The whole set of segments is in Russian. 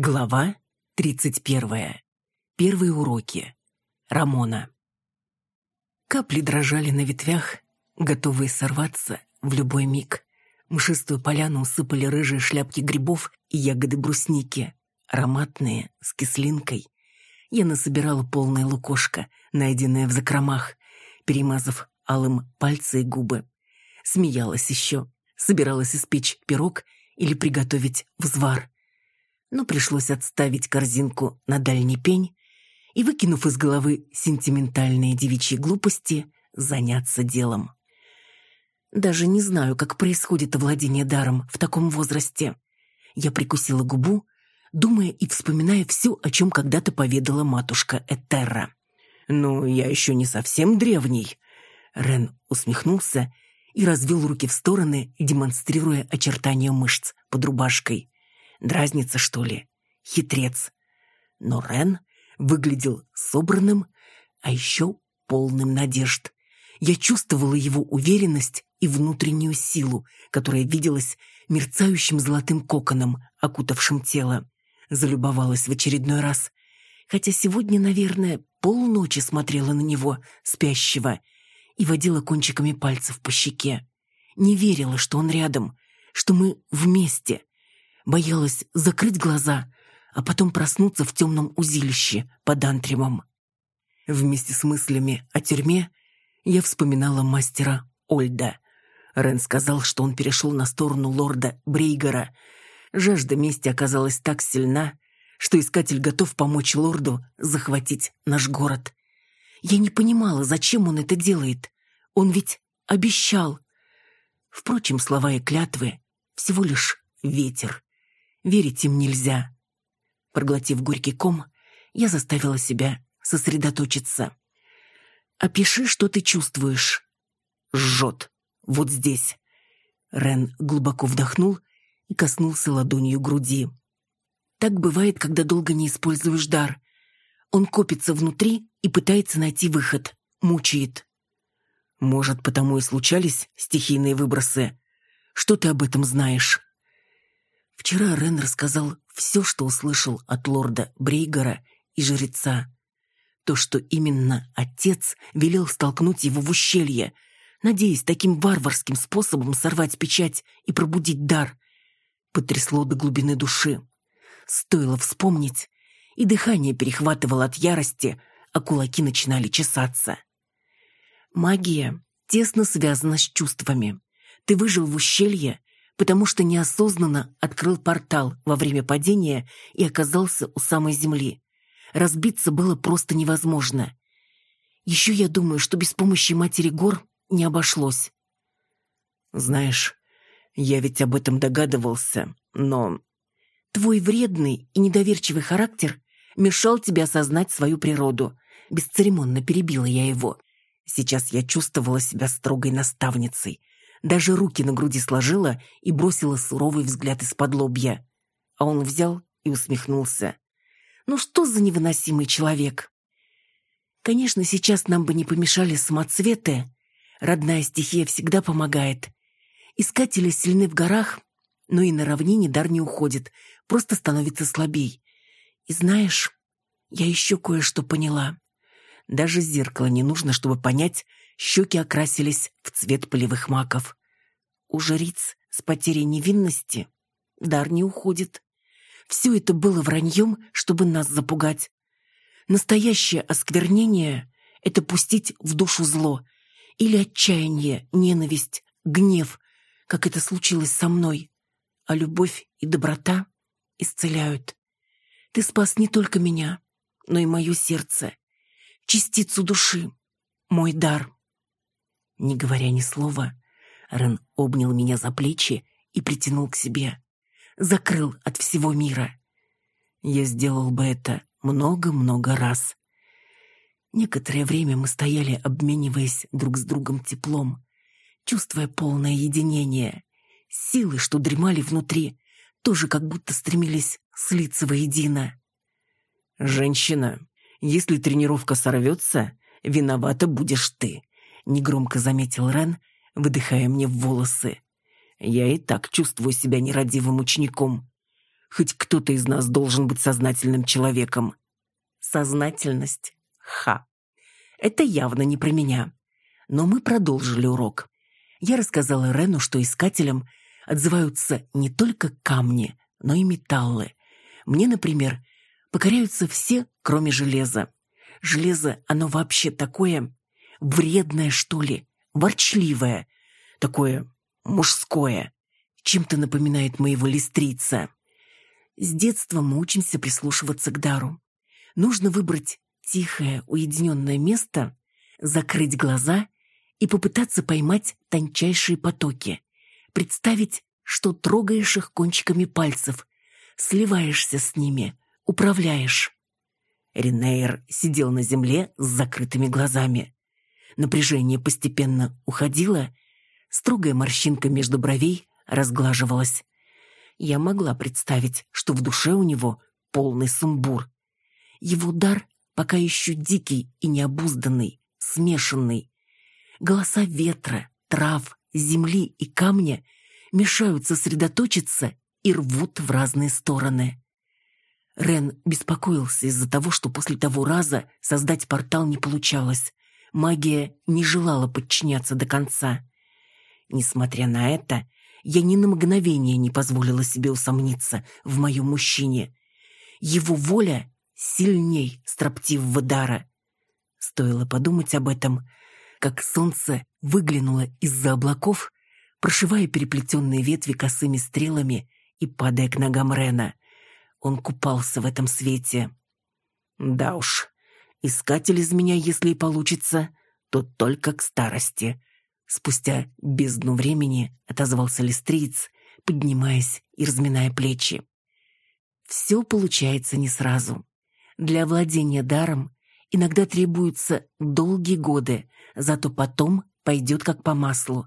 Глава 31. Первые уроки. Рамона. Капли дрожали на ветвях, готовые сорваться в любой миг. Мшистую поляну усыпали рыжие шляпки грибов и ягоды брусники, ароматные, с кислинкой. Я насобирала полное лукошко, найденное в закромах, перемазав алым пальцы и губы. Смеялась еще, собиралась испечь пирог или приготовить взвар – но пришлось отставить корзинку на дальний пень и, выкинув из головы сентиментальные девичьи глупости, заняться делом. Даже не знаю, как происходит овладение даром в таком возрасте. Я прикусила губу, думая и вспоминая все, о чем когда-то поведала матушка Этерра. «Ну, я еще не совсем древний», — Рен усмехнулся и развел руки в стороны, демонстрируя очертания мышц под рубашкой. Дразнится, что ли? Хитрец. Но Рен выглядел собранным, а еще полным надежд. Я чувствовала его уверенность и внутреннюю силу, которая виделась мерцающим золотым коконом, окутавшим тело. Залюбовалась в очередной раз. Хотя сегодня, наверное, полночи смотрела на него, спящего, и водила кончиками пальцев по щеке. Не верила, что он рядом, что мы вместе, боялась закрыть глаза, а потом проснуться в темном узилище под антримом. Вместе с мыслями о тюрьме я вспоминала мастера Ольда. Рен сказал, что он перешел на сторону лорда Брейгера. Жажда мести оказалась так сильна, что искатель готов помочь лорду захватить наш город. Я не понимала, зачем он это делает. Он ведь обещал. Впрочем, слова и клятвы — всего лишь ветер. Верить им нельзя. Проглотив горький ком, я заставила себя сосредоточиться. «Опиши, что ты чувствуешь». «Жжет. Вот здесь». Рен глубоко вдохнул и коснулся ладонью груди. Так бывает, когда долго не используешь дар. Он копится внутри и пытается найти выход. Мучает. Может, потому и случались стихийные выбросы? Что ты об этом знаешь? Вчера Рен рассказал все, что услышал от лорда Брейгера и жреца. То, что именно отец велел столкнуть его в ущелье, надеясь таким варварским способом сорвать печать и пробудить дар, потрясло до глубины души. Стоило вспомнить, и дыхание перехватывало от ярости, а кулаки начинали чесаться. Магия тесно связана с чувствами. Ты выжил в ущелье, потому что неосознанно открыл портал во время падения и оказался у самой земли. Разбиться было просто невозможно. Еще я думаю, что без помощи матери гор не обошлось. Знаешь, я ведь об этом догадывался, но... Твой вредный и недоверчивый характер мешал тебе осознать свою природу. Бесцеремонно перебила я его. Сейчас я чувствовала себя строгой наставницей, даже руки на груди сложила и бросила суровый взгляд из-под лобья. А он взял и усмехнулся. «Ну что за невыносимый человек?» Конечно, сейчас нам бы не помешали самоцветы. Родная стихия всегда помогает. Искатели сильны в горах, но и на равнине дар не уходит, просто становится слабей. И знаешь, я еще кое-что поняла. Даже зеркало не нужно, чтобы понять, щеки окрасились в цвет полевых маков. У жриц с потерей невинности дар не уходит. Все это было враньем, чтобы нас запугать. Настоящее осквернение — это пустить в душу зло или отчаяние, ненависть, гнев, как это случилось со мной. А любовь и доброта исцеляют. Ты спас не только меня, но и мое сердце, частицу души, мой дар. Не говоря ни слова, Рен обнял меня за плечи и притянул к себе. Закрыл от всего мира. Я сделал бы это много-много раз. Некоторое время мы стояли, обмениваясь друг с другом теплом, чувствуя полное единение. Силы, что дремали внутри, тоже как будто стремились слиться воедино. «Женщина, если тренировка сорвется, виновата будешь ты», — негромко заметил Рен, выдыхая мне в волосы. «Я и так чувствую себя нерадивым учеником. Хоть кто-то из нас должен быть сознательным человеком. Сознательность? Ха. Это явно не про меня. Но мы продолжили урок. Я рассказала Рену, что искателям отзываются не только камни, но и металлы. Мне, например, покоряются все, кроме железа. Железо, оно вообще такое вредное, что ли, ворчливое, такое мужское. Чем-то напоминает моего листрица. С детства мы учимся прислушиваться к дару. Нужно выбрать тихое, уединенное место, закрыть глаза и попытаться поймать тончайшие потоки. Представить, что трогаешь их кончиками пальцев, сливаешься с ними, управляешь. Ренейр сидел на земле с закрытыми глазами. Напряжение постепенно уходило, строгая морщинка между бровей разглаживалась. Я могла представить, что в душе у него полный сумбур. Его дар пока еще дикий и необузданный, смешанный. Голоса ветра, трав, земли и камня мешают сосредоточиться и рвут в разные стороны. Рен беспокоился из-за того, что после того раза создать портал не получалось. Магия не желала подчиняться до конца. Несмотря на это, я ни на мгновение не позволила себе усомниться в моем мужчине. Его воля сильней строптивого дара. Стоило подумать об этом, как солнце выглянуло из-за облаков, прошивая переплетенные ветви косыми стрелами и падая к ногам Рена. Он купался в этом свете. Да уж, искатель из меня, если и получится, то только к старости. Спустя бездну времени отозвался листриц, поднимаясь и разминая плечи. Все получается не сразу. Для владения даром иногда требуются долгие годы, зато потом пойдет как по маслу.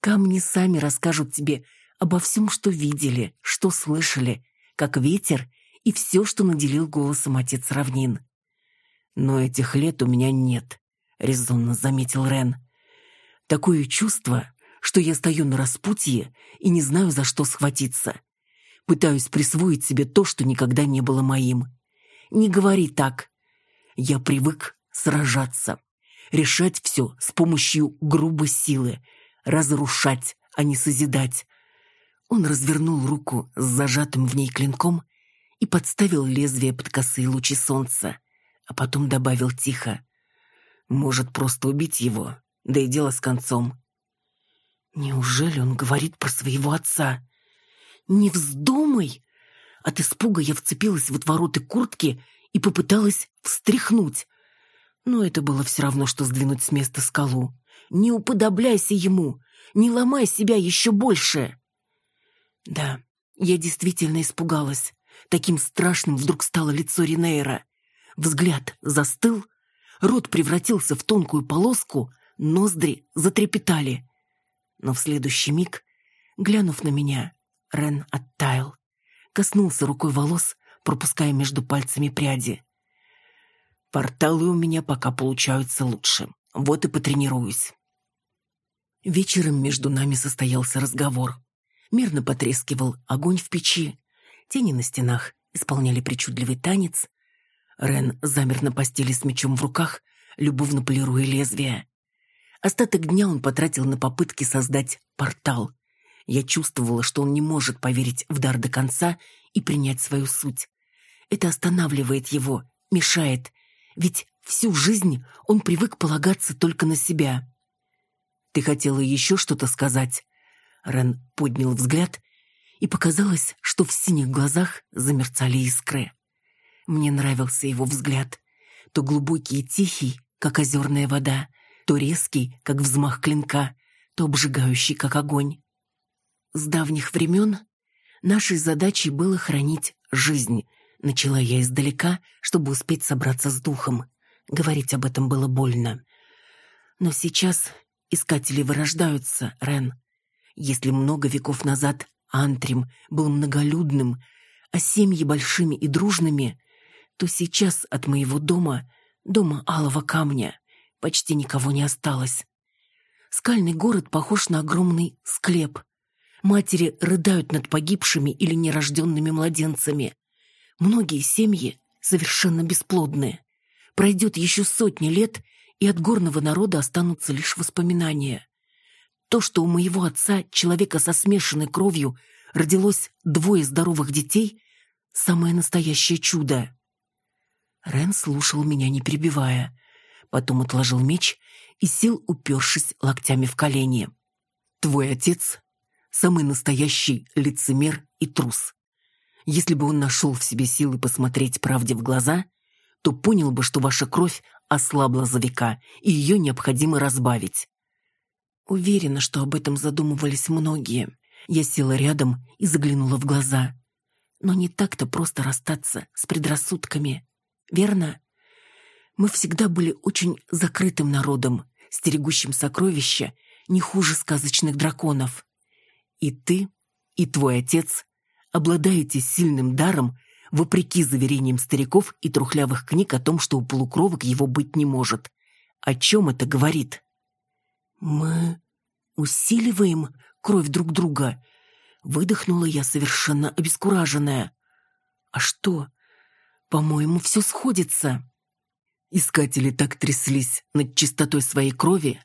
Камни сами расскажут тебе обо всем, что видели, что слышали, как ветер и все, что наделил голосом отец равнин. «Но этих лет у меня нет», — резонно заметил Рен. «Такое чувство, что я стою на распутье и не знаю, за что схватиться. Пытаюсь присвоить себе то, что никогда не было моим. Не говори так. Я привык сражаться, решать все с помощью грубой силы, разрушать, а не созидать. Он развернул руку с зажатым в ней клинком и подставил лезвие под косые лучи солнца, а потом добавил тихо. «Может, просто убить его, да и дело с концом». Неужели он говорит про своего отца? «Не вздумай!» От испуга я вцепилась в отвороты куртки и попыталась встряхнуть. Но это было все равно, что сдвинуть с места скалу. «Не уподобляйся ему! Не ломай себя еще больше!» Да, я действительно испугалась. Таким страшным вдруг стало лицо Ринейра. Взгляд застыл, рот превратился в тонкую полоску, ноздри затрепетали. Но в следующий миг, глянув на меня, Рен оттаял коснулся рукой волос, пропуская между пальцами пряди. «Порталы у меня пока получаются лучше. Вот и потренируюсь». Вечером между нами состоялся разговор. Мирно потрескивал огонь в печи. Тени на стенах исполняли причудливый танец. Рен замер на постели с мечом в руках, любовно полируя лезвие. Остаток дня он потратил на попытки создать портал. Я чувствовала, что он не может поверить в дар до конца и принять свою суть. Это останавливает его, мешает, ведь всю жизнь он привык полагаться только на себя. «Ты хотела еще что-то сказать?» Рен поднял взгляд, и показалось, что в синих глазах замерцали искры. Мне нравился его взгляд, то глубокий и тихий, как озерная вода, то резкий, как взмах клинка, то обжигающий, как огонь. С давних времен нашей задачей было хранить жизнь. Начала я издалека, чтобы успеть собраться с духом. Говорить об этом было больно. Но сейчас искатели вырождаются, Рен. Если много веков назад Антрим был многолюдным, а семьи большими и дружными, то сейчас от моего дома, дома Алого Камня, почти никого не осталось. Скальный город похож на огромный склеп. Матери рыдают над погибшими или нерожденными младенцами. Многие семьи совершенно бесплодные. Пройдет еще сотни лет, и от горного народа останутся лишь воспоминания. То, что у моего отца, человека со смешанной кровью, родилось двое здоровых детей, самое настоящее чудо. Рен слушал меня, не перебивая. Потом отложил меч и сел, упершись локтями в колени. «Твой отец — самый настоящий лицемер и трус. Если бы он нашел в себе силы посмотреть правде в глаза, то понял бы, что ваша кровь ослабла за века, и ее необходимо разбавить. Уверена, что об этом задумывались многие. Я села рядом и заглянула в глаза. Но не так-то просто расстаться с предрассудками. Верно? Мы всегда были очень закрытым народом, стерегущим сокровища не хуже сказочных драконов. И ты, и твой отец обладаете сильным даром, вопреки заверениям стариков и трухлявых книг о том, что у полукровок его быть не может. О чем это говорит? Мы усиливаем кровь друг друга. Выдохнула я совершенно обескураженная. А что? По-моему, все сходится. Искатели так тряслись над чистотой своей крови,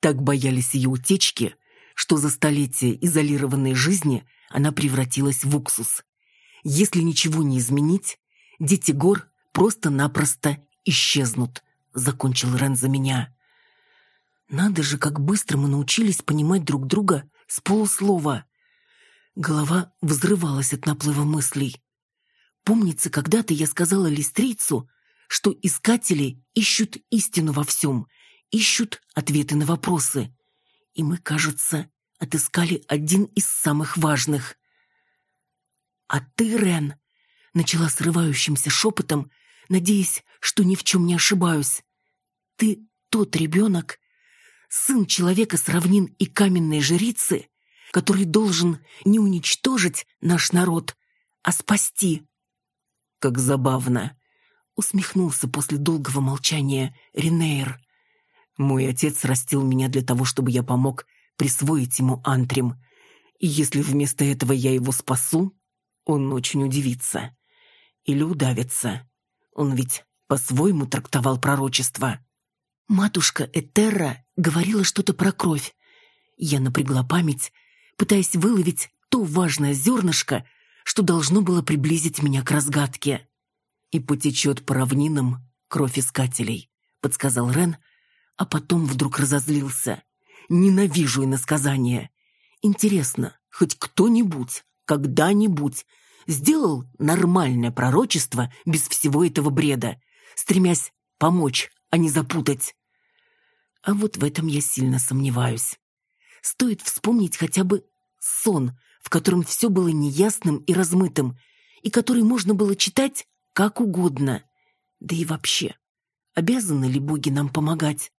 так боялись ее утечки, что за столетия изолированной жизни она превратилась в уксус. Если ничего не изменить, дети гор просто-напросто исчезнут, закончил Рен за меня. Надо же, как быстро мы научились понимать друг друга с полуслова. Голова взрывалась от наплыва мыслей. Помнится, когда-то я сказала листрийцу, что искатели ищут истину во всем, ищут ответы на вопросы. И мы, кажется, отыскали один из самых важных. «А ты, Рен?» — начала срывающимся шепотом, надеясь, что ни в чем не ошибаюсь. «Ты тот ребенок, сын человека с равнин и каменной жрицы, который должен не уничтожить наш народ, а спасти». «Как забавно!» — усмехнулся после долгого молчания Ренейр. «Мой отец растил меня для того, чтобы я помог присвоить ему антрим. И если вместо этого я его спасу, он очень удивится. Или удавится. Он ведь по-своему трактовал пророчество. Матушка Этерра говорила что-то про кровь. Я напрягла память, пытаясь выловить то важное зернышко, что должно было приблизить меня к разгадке. «И потечет по равнинам кровь искателей», — подсказал Рен, а потом вдруг разозлился. Ненавижу иносказания. Интересно, хоть кто-нибудь, когда-нибудь сделал нормальное пророчество без всего этого бреда, стремясь помочь, а не запутать? А вот в этом я сильно сомневаюсь. Стоит вспомнить хотя бы сон, в котором все было неясным и размытым, и который можно было читать как угодно. Да и вообще, обязаны ли боги нам помогать?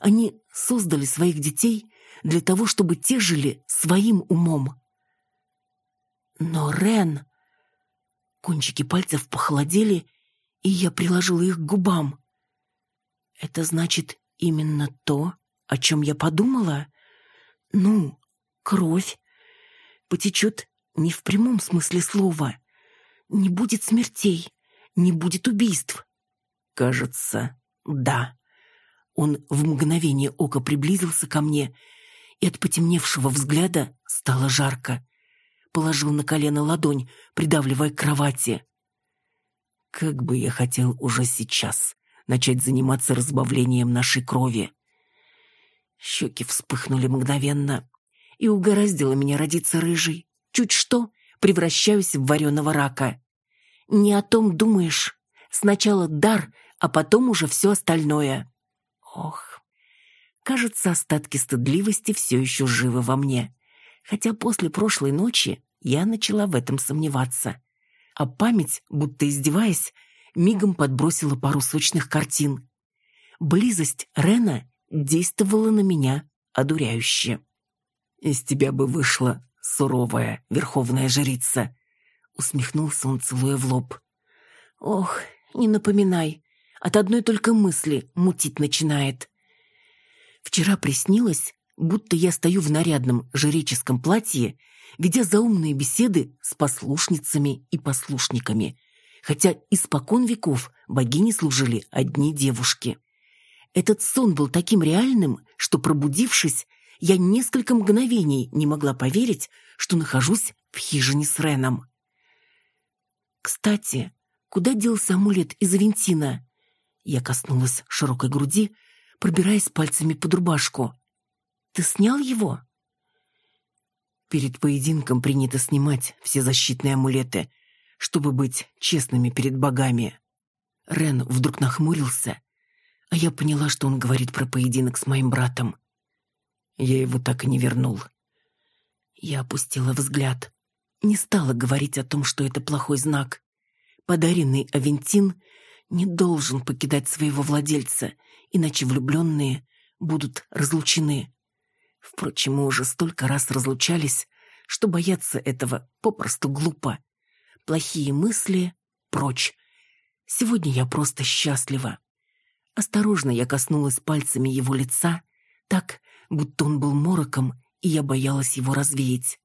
Они создали своих детей для того, чтобы те жили своим умом. Но Рен... Кончики пальцев похолодели, и я приложила их к губам. Это значит именно то, о чем я подумала? Ну, кровь потечет не в прямом смысле слова. Не будет смертей, не будет убийств. Кажется, да. Он в мгновение ока приблизился ко мне, и от потемневшего взгляда стало жарко. Положил на колено ладонь, придавливая к кровати. Как бы я хотел уже сейчас начать заниматься разбавлением нашей крови. Щеки вспыхнули мгновенно, и угораздило меня родиться рыжий. Чуть что, превращаюсь в вареного рака. Не о том думаешь. Сначала дар, а потом уже все остальное. Ох, кажется, остатки стыдливости все еще живы во мне. Хотя после прошлой ночи я начала в этом сомневаться. А память, будто издеваясь, мигом подбросила пару сочных картин. Близость Рена действовала на меня одуряюще. «Из тебя бы вышла суровая верховная жрица», — усмехнулся он, целуя в лоб. «Ох, не напоминай. От одной только мысли мутить начинает. Вчера приснилось, будто я стою в нарядном жреческом платье ведя заумные беседы с послушницами и послушниками, хотя испокон веков богини служили одни девушки. Этот сон был таким реальным, что, пробудившись, я несколько мгновений не могла поверить, что нахожусь в хижине с Реном. Кстати, куда делся амулет из Авентина? Я коснулась широкой груди, пробираясь пальцами под рубашку. «Ты снял его?» Перед поединком принято снимать все защитные амулеты, чтобы быть честными перед богами. Рен вдруг нахмурился, а я поняла, что он говорит про поединок с моим братом. Я его так и не вернул. Я опустила взгляд. Не стала говорить о том, что это плохой знак. Подаренный Авентин не должен покидать своего владельца, иначе влюбленные будут разлучены. Впрочем, мы уже столько раз разлучались, что бояться этого попросту глупо. Плохие мысли прочь. Сегодня я просто счастлива. Осторожно я коснулась пальцами его лица, так, будто он был мороком, и я боялась его развеять.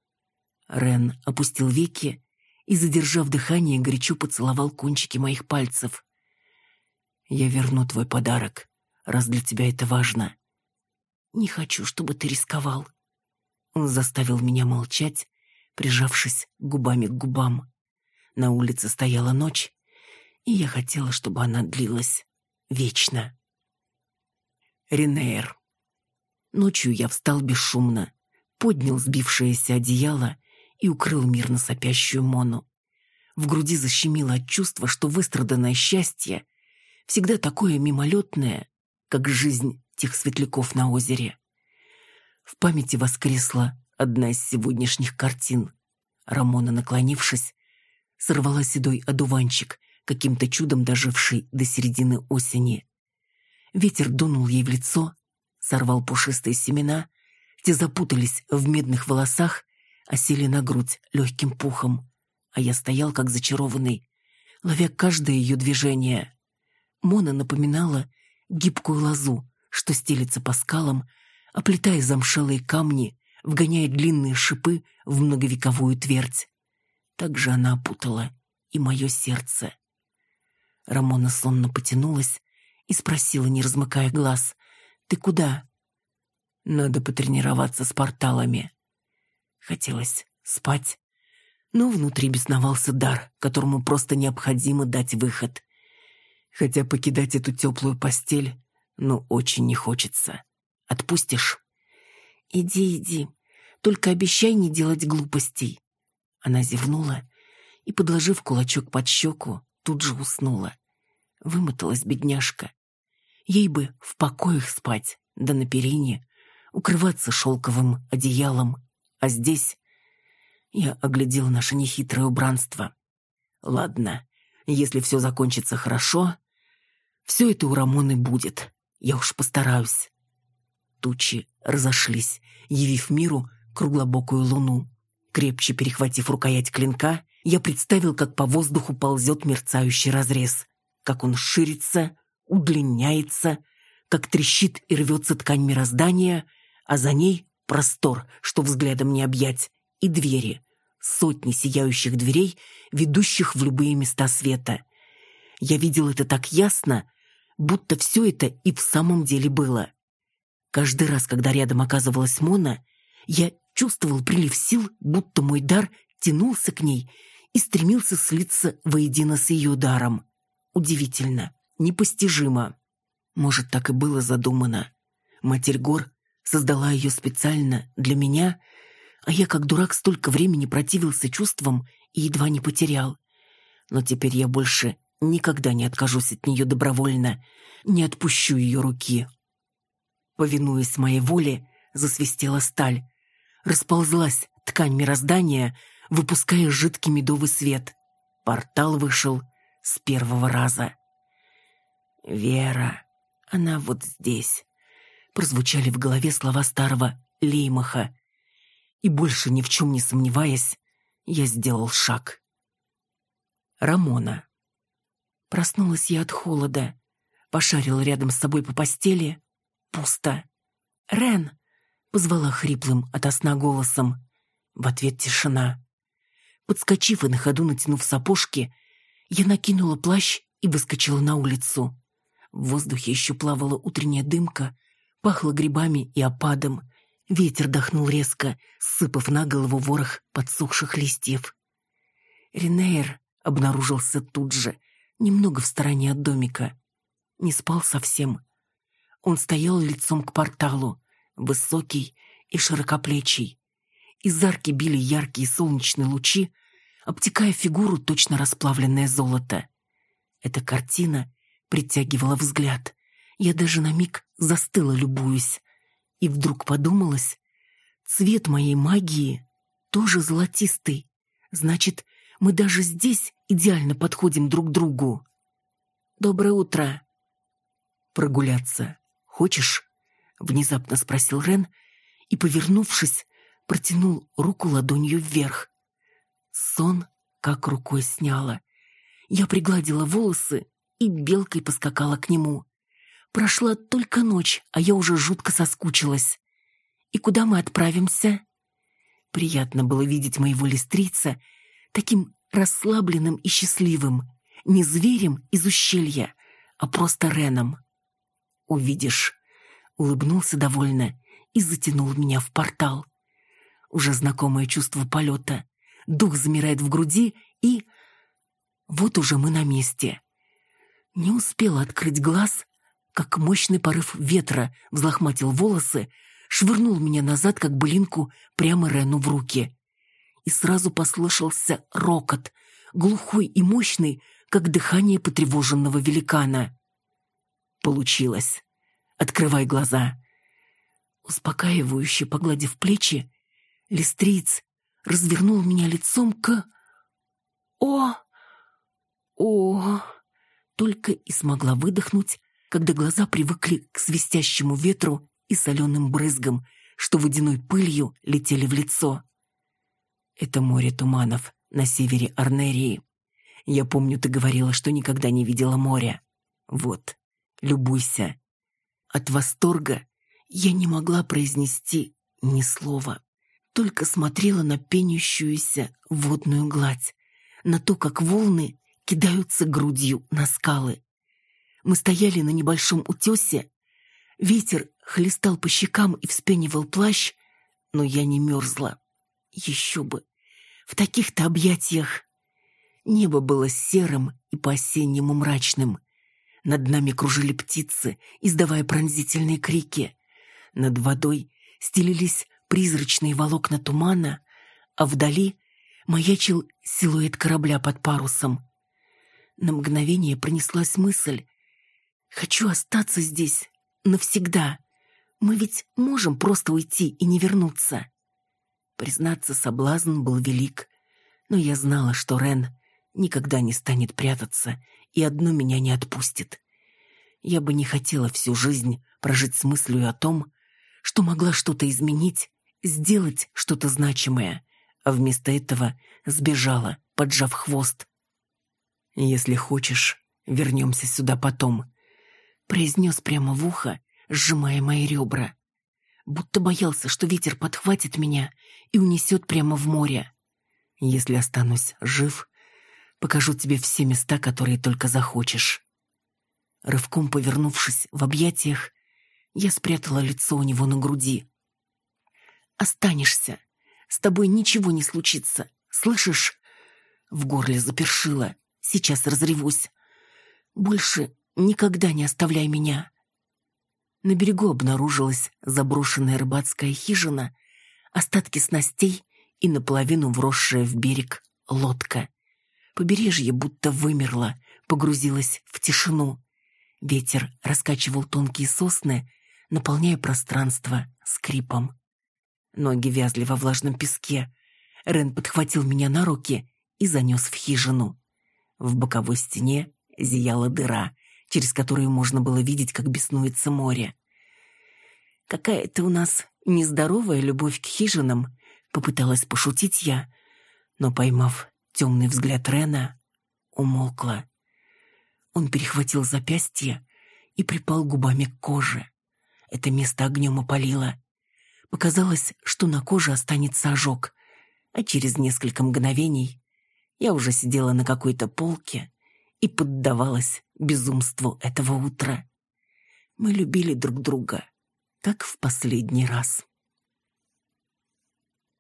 Рен опустил веки и, задержав дыхание, горячо поцеловал кончики моих пальцев. «Я верну твой подарок, раз для тебя это важно. Не хочу, чтобы ты рисковал». Он заставил меня молчать, прижавшись губами к губам. На улице стояла ночь, и я хотела, чтобы она длилась вечно. Ренейр. Ночью я встал бесшумно, поднял сбившееся одеяло и укрыл мирно сопящую Мону. В груди защемило от чувства, что выстраданное счастье всегда такое мимолетное, как жизнь тех светляков на озере. В памяти воскресла одна из сегодняшних картин. Рамона, наклонившись, сорвала седой одуванчик, каким-то чудом доживший до середины осени. Ветер дунул ей в лицо, сорвал пушистые семена, те запутались в медных волосах, осели на грудь легким пухом, а я стоял как зачарованный, ловя каждое ее движение. Мона напоминала гибкую лозу, что стелится по скалам, оплетая замшелые камни, вгоняя длинные шипы в многовековую твердь. Так же она опутала и мое сердце. Рамона сонно потянулась и спросила, не размыкая глаз, «Ты куда?» «Надо потренироваться с порталами». Хотелось спать, но внутри бесновался дар, которому просто необходимо дать выход. Хотя покидать эту теплую постель, ну, очень не хочется. Отпустишь? Иди, иди, только обещай не делать глупостей. Она зевнула и, подложив кулачок под щеку, тут же уснула. Вымоталась бедняжка. Ей бы в покоях спать, да на перине, укрываться шелковым одеялом. А здесь я оглядел наше нехитрое убранство. Ладно, если все закончится хорошо, все это у Рамоны будет. Я уж постараюсь. Тучи разошлись, явив миру круглобокую луну. Крепче перехватив рукоять клинка, я представил, как по воздуху ползет мерцающий разрез, как он ширится, удлиняется, как трещит и рвется ткань мироздания, а за ней простор, что взглядом не объять, и двери, сотни сияющих дверей, ведущих в любые места света. Я видел это так ясно, будто все это и в самом деле было. Каждый раз, когда рядом оказывалась Мона, я чувствовал прилив сил, будто мой дар тянулся к ней и стремился слиться воедино с ее даром. Удивительно, непостижимо. Может, так и было задумано. Матерь Гор создала ее специально для меня, а я, как дурак, столько времени противился чувствам и едва не потерял. Но теперь я больше никогда не откажусь от нее добровольно, не отпущу ее руки. Повинуясь моей воле, засвистела сталь. Расползлась ткань мироздания, выпуская жидкий медовый свет. Портал вышел с первого раза. «Вера, она вот здесь», — прозвучали в голове слова старого Леймаха. И больше ни в чем не сомневаясь, я сделал шаг. Рамона. Проснулась я от холода, пошарила рядом с собой по постели. Пусто. «Рен!» — позвала хриплым ото сна голосом. В ответ тишина. Подскочив и на ходу натянув сапожки, я накинула плащ и выскочила на улицу. В воздухе еще плавала утренняя дымка, пахло грибами и опадом. Ветер дохнул резко, сыпав на голову ворох подсохших листьев. Ренейр обнаружился тут же, немного в стороне от домика. Не спал совсем. Он стоял лицом к порталу, высокий и широкоплечий. Из арки били яркие солнечные лучи, обтекая фигуру точно расплавленное золото. Эта картина притягивала взгляд. Я даже на миг застыла, любуюсь. И вдруг подумалось, цвет моей магии тоже золотистый. Значит, мы даже здесь идеально подходим друг другу. «Доброе утро!» «Прогуляться хочешь?» — внезапно спросил Рен и, повернувшись, протянул руку ладонью вверх. Сон как рукой сняла. Я пригладила волосы и белкой поскакала к нему. Прошла только ночь, а я уже жутко соскучилась. «И куда мы отправимся?» Приятно было видеть моего листрица таким расслабленным и счастливым, не зверем из ущелья, а просто Реном. «Увидишь», — улыбнулся довольно и затянул меня в портал. Уже знакомое чувство полета. Дух замирает в груди и... Вот уже мы на месте. Не успела открыть глаз, как мощный порыв ветра взлохматил волосы, швырнул меня назад, как былинку, прямо Рену в руки. И сразу послышался рокот, глухой и мощный, как дыхание потревоженного великана. Получилось. Открывай глаза. Успокаивающе погладив плечи, листриц развернул меня лицом к... О! О! Только и смогла выдохнуть, когда глаза привыкли к свистящему ветру и соленым брызгам, что водяной пылью летели в лицо. Это море туманов на севере Арнерии. Я помню, ты говорила, что никогда не видела моря. Вот, любуйся. От восторга я не могла произнести ни слова, только смотрела на пенящуюся водную гладь, на то, как волны кидаются грудью на скалы. Мы стояли на небольшом утесе, ветер хлестал по щекам и вспенивал плащ, но я не мерзла. Еще бы! В таких-то объятиях Небо было серым и по-осеннему мрачным. Над нами кружили птицы, издавая пронзительные крики. Над водой стелились призрачные волокна тумана, а вдали маячил силуэт корабля под парусом. На мгновение пронеслась мысль. «Хочу остаться здесь навсегда. Мы ведь можем просто уйти и не вернуться». Признаться, соблазн был велик, но я знала, что Рен никогда не станет прятаться и одну меня не отпустит. Я бы не хотела всю жизнь прожить с мыслью о том, что могла что-то изменить, сделать что-то значимое, а вместо этого сбежала, поджав хвост. «Если хочешь, вернемся сюда потом», — произнес прямо в ухо, сжимая мои ребра. Будто боялся, что ветер подхватит меня и унесет прямо в море. Если останусь жив, Покажу тебе все места, которые только захочешь». Рывком повернувшись в объятиях, я спрятала лицо у него на груди. «Останешься. С тобой ничего не случится. Слышишь?» В горле запершило. Сейчас разревусь. «Больше никогда не оставляй меня». На берегу обнаружилась заброшенная рыбацкая хижина, остатки снастей и наполовину вросшая в берег лодка. Побережье будто вымерло, погрузилось в тишину. Ветер раскачивал тонкие сосны, наполняя пространство скрипом. Ноги вязли во влажном песке. Рен подхватил меня на руки и занес в хижину. В боковой стене зияла дыра, через которую можно было видеть, как беснуется море. «Какая-то у нас нездоровая любовь к хижинам», — попыталась пошутить я, но, поймав темный взгляд Рена умолкла. Он перехватил запястье и припал губами к коже. Это место огнем опалило. Показалось, что на коже останется ожог. а через несколько мгновений я уже сидела на какой-то полке и поддавалась безумству этого утра. Мы любили друг друга, как в последний раз.